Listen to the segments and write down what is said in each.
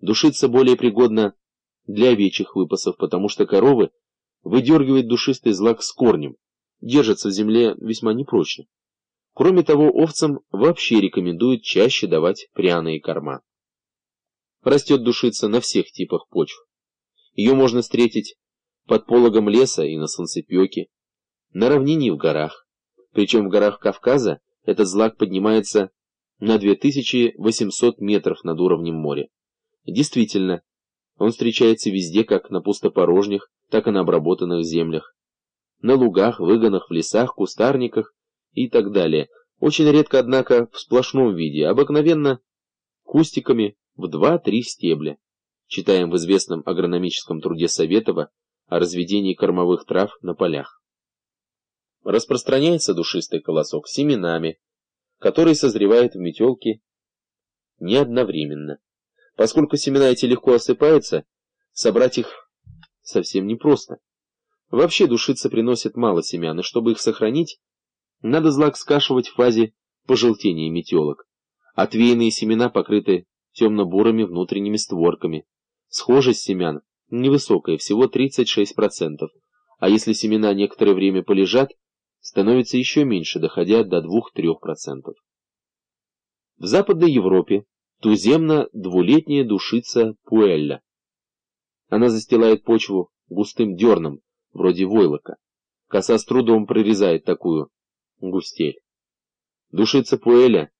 Душица более пригодна для овечьих выпасов, потому что коровы выдергивают душистый злак с корнем, держатся в земле весьма непрочно. Кроме того, овцам вообще рекомендуют чаще давать пряные корма. Растет душица на всех типах почв. Ее можно встретить под пологом леса и на солнцепеке, на равнине и в горах. Причем в горах Кавказа этот злак поднимается на 2800 метров над уровнем моря. Действительно, он встречается везде, как на пустопорожних, так и на обработанных землях. На лугах, выгонах, в лесах, кустарниках и так далее. Очень редко, однако, в сплошном виде, обыкновенно кустиками в 2-3 стебля. Читаем в известном агрономическом труде Советова о разведении кормовых трав на полях. Распространяется душистый колосок семенами, которые созревают в метелке не одновременно. Поскольку семена эти легко осыпаются, собрать их совсем непросто. Вообще душица приносит мало семян, и чтобы их сохранить, надо злак скашивать в фазе пожелтения метелок. Отвеянные семена покрыты темно-бурыми внутренними створками. Схожесть семян невысокая, всего 36%, а если семена некоторое время полежат, становится еще меньше, доходя до 2-3%. В Западной Европе туземно-двулетняя душица пуэлля. Она застилает почву густым дерном, вроде войлока. Коса с трудом прорезает такую густель. Душица пуэля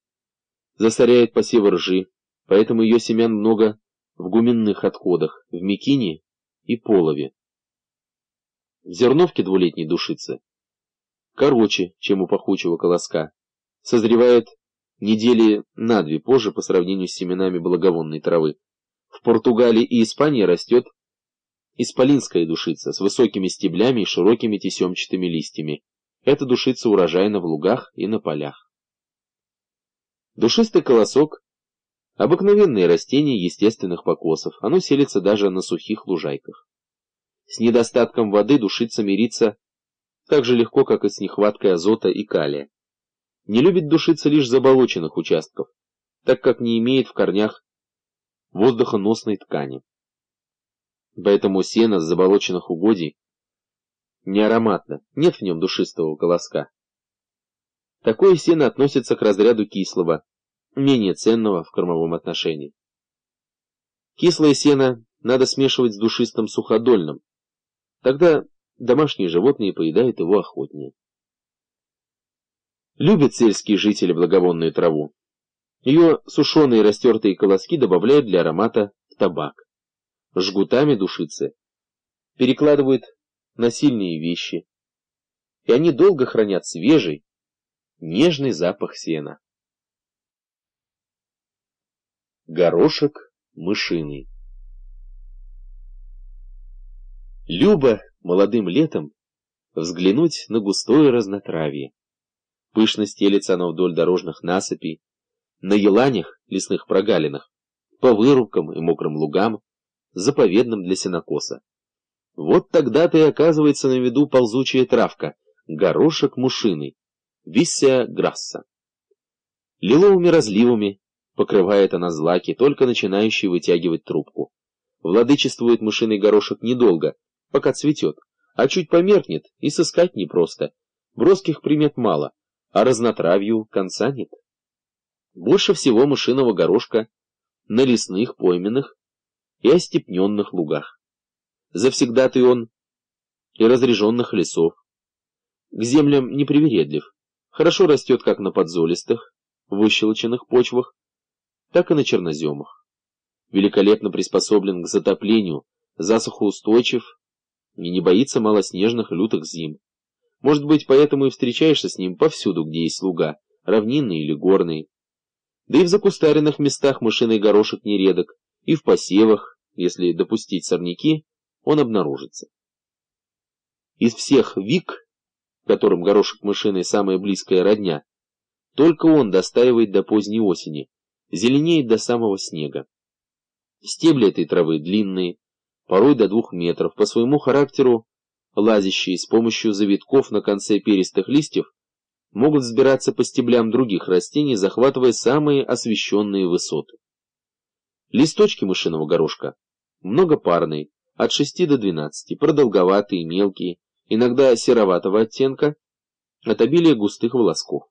засоряет посевы ржи, поэтому ее семян много в гуменных отходах, в мекине и полове. В зерновке двулетней душицы короче, чем у пахучего колоска, созревает недели на две позже по сравнению с семенами благовонной травы. В Португалии и Испании растет исполинская душица с высокими стеблями и широкими тесемчатыми листьями. Эта душица урожайна в лугах и на полях. Душистый колосок – обыкновенное растение естественных покосов, оно селится даже на сухих лужайках. С недостатком воды душица мирится так же легко, как и с нехваткой азота и калия. Не любит душиться лишь заболоченных участков, так как не имеет в корнях воздухоносной ткани. Поэтому сено с заболоченных угодий не ароматно, нет в нем душистого колоска. Такое сено относится к разряду кислого, менее ценного в кормовом отношении. Кислое сено надо смешивать с душистым суходольным. Тогда домашние животные поедают его охотнее. Любят сельские жители благовонную траву. Ее сушеные растертые колоски добавляют для аромата в табак. Жгутами душицы перекладывают на сильные вещи, и они долго хранят свежий, нежный запах сена. Горошек мышиный Люба молодым летом взглянуть на густое разнотравье. Пышно стелется оно вдоль дорожных насыпей, на еланях, лесных прогалинах, по вырубкам и мокрым лугам, заповедным для сенокоса. Вот тогда-то и оказывается на виду ползучая травка, горошек мушиный, висся грасса. Лиловыми разливами покрывает она злаки, только начинающие вытягивать трубку. Владычествует мышиный горошек недолго, пока цветет, а чуть померкнет и сыскать непросто. Броских примет мало, а разнотравью конца нет. Больше всего мышиного горошка на лесных, пойменных и остепненных лугах. Завсегдатый он и разреженных лесов. К землям непривередлив, хорошо растет как на подзолистых, выщелоченных почвах, так и на черноземах. Великолепно приспособлен к затоплению, засухоустойчив и не боится малоснежных лютых зим. Может быть, поэтому и встречаешься с ним повсюду, где есть луга, равнинные или горные. Да и в закустаренных местах мышиный горошек нередок, и в посевах, если допустить сорняки, он обнаружится. Из всех вик, которым горошек мышиный самая близкая родня, только он достаивает до поздней осени, зеленеет до самого снега. Стебли этой травы длинные, порой до двух метров, по своему характеру лазящие с помощью завитков на конце перистых листьев, могут взбираться по стеблям других растений, захватывая самые освещенные высоты. Листочки мышиного горошка многопарные, от 6 до 12, продолговатые, мелкие, иногда сероватого оттенка, от обилия густых волосков.